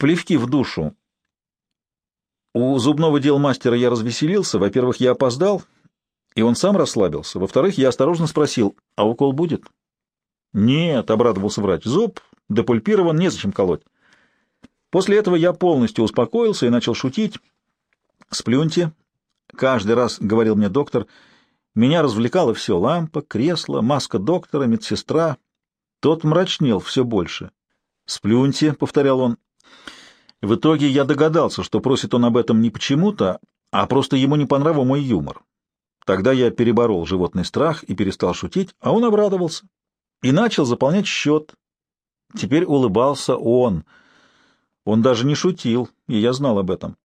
Плевки в душу. У зубного дел мастера я развеселился. Во-первых, я опоздал, и он сам расслабился. Во-вторых, я осторожно спросил, а укол будет? Нет, — обрадовался врач, — зуб депульпирован, незачем колоть. После этого я полностью успокоился и начал шутить. «Сплюньте», — каждый раз говорил мне доктор, — меня развлекало все — лампа, кресло, маска доктора, медсестра. Тот мрачнел все больше. «Сплюньте», — повторял он. В итоге я догадался, что просит он об этом не почему-то, а просто ему не понравился мой юмор. Тогда я переборол животный страх и перестал шутить, а он обрадовался и начал заполнять счет. Теперь улыбался он. Он даже не шутил, и я знал об этом.